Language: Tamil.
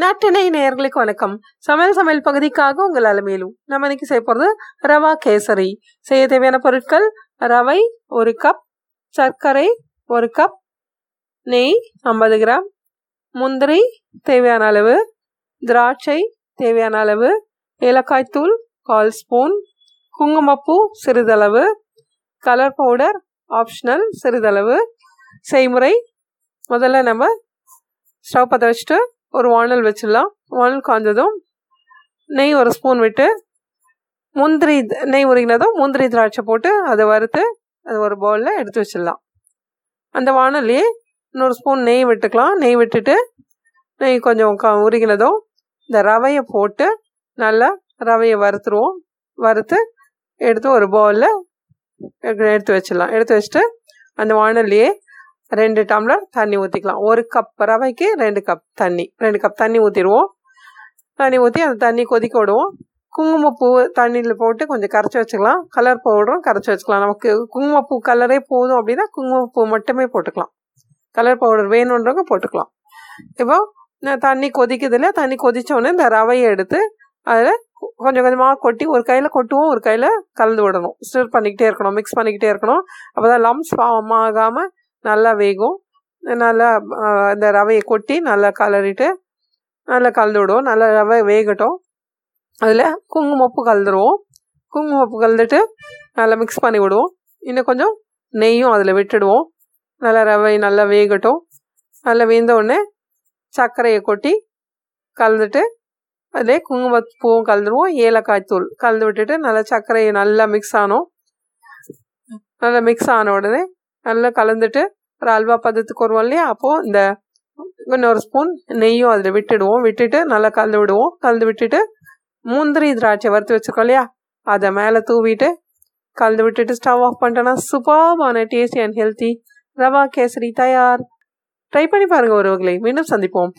நட்டினை நேர்களுக்கு வணக்கம். சமையல் சமையல் பகுதிக்காக உங்கள் அலமையிலும் நம்ம இன்னைக்கு செய்ய போகிறது ரவா கேசரி. செய்ய தேவையான பொருட்கள் ரவை ஒரு கப் சர்க்கரை ஒரு கப் நெய் ஐம்பது கிராம் முந்திரி தேவையான அளவு திராட்சை தேவையான அளவு ஏலக்காய் தூள் கால் ஸ்பூன் குங்குமப்பூ சிறிதளவு கலர் பவுடர் ஆப்ஷனல் சிறிதளவு செய்முறை. முதல்ல நம்ம ஸ்டவ் பற்ற வச்சுட்டு ஒரு வானல் வச்சிடலாம். வானல் காய்ஞ்சதும் நெய் ஒரு ஸ்பூன் விட்டு முந்திரி நெய் உருகினதும் முந்திரி திராட்சை போட்டு அதை வறுத்து அது ஒரு பவுலில் எடுத்து வச்சிடலாம். அந்த வானல்லையே இன்னொரு ஸ்பூன் நெய் விட்டுக்கலாம். நெய் விட்டுட்டு நெய் கொஞ்சம் க உருகினதும் இந்த ரவையை போட்டு நல்லா ரவையை வறுத்துருவோம். வறுத்து எடுத்து ஒரு பவுலில் எடுத்து வச்சிடலாம். எடுத்து வச்சுட்டு அந்த வானல்லையே ரெண்டு டம்ளர் தண்ணி ஊற்றிக்கலாம் ஒரு கப் ரவைக்கு ரெண்டு கப் தண்ணி. ரெண்டு கப் தண்ணி ஊற்றிடுவோம் தண்ணி ஊற்றி அந்த தண்ணி கொதிக்க விடுவோம். குங்குமப்பூ தண்ணியில் போட்டு கொஞ்சம் கரைச்சி வச்சுக்கலாம். கலர் பவுடரும் கரைச்சி வச்சுக்கலாம். நமக்கு குங்குமப்பூ கலரே போதும் அப்படின்னா குங்குமப்பூ மட்டுமே போட்டுக்கலாம். கலர் பவுடர் வேணுன்றவங்க போட்டுக்கலாம். இப்போ தண்ணி கொதிக்குதுல தண்ணி கொதித்தோடனே இந்த ரவையை எடுத்து அதில் கொஞ்சம் கொஞ்சமாக கொட்டி ஒரு கையில் கொட்டுவோம் ஒரு கையில் கலந்து விடணும். ஸ்டிர் பண்ணிக்கிட்டே இருக்கணும் மிக்ஸ் பண்ணிக்கிட்டே இருக்கணும். அப்போ தான் லம்ஸ் ஃபார்ம் ஆகாமல் நல்லா வேகும். நல்லா அந்த ரவையை கொட்டி நல்லா கலரிட்டு நல்லா கலந்து விடுவோம். நல்லா ரவை வேகட்டும். அதில் குங்குமப்பு கலந்துருவோம். குங்குமப்பு கலந்துட்டு நல்லா மிக்ஸ் பண்ணி விடுவோம். இன்னும் கொஞ்சம் நெய்யும் அதில் விட்டுடுவோம். நல்லா ரவை நல்லா வேகட்டும். நல்லா வெந்த உடனே சர்க்கரையை கொட்டி கலந்துட்டு அதிலே குங்குமப்பூவும் கலந்துருவோம். ஏலக்காய் தூள் கலந்து விட்டுட்டு நல்லா சர்க்கரையை நல்லா மிக்ஸ் ஆனோம். நல்லா மிக்ஸ் ஆன உடனே நல்லா கலந்துட்டு ஒரு அல்வா பதத்துக்கு வருவோம் இல்லையா அப்போது இந்த இன்னொரு ஸ்பூன் நெய்யும் அதில் விட்டுடுவோம். விட்டுட்டு நல்லா கலந்து விடுவோம். கலந்து விட்டுட்டு முந்திரி திராட்சை வறுத்து வச்சுருக்கோம் இல்லையா? அதை மேலே தூவிட்டு கலந்து விட்டுட்டு ஸ்டவ் ஆஃப் பண்ணிட்டோன்னா சூப்பர்பான tasty and healthy rava kesari தயார். ட்ரை பண்ணி பாருங்கள் ஒருவர்களை மீண்டும் சந்திப்போம்.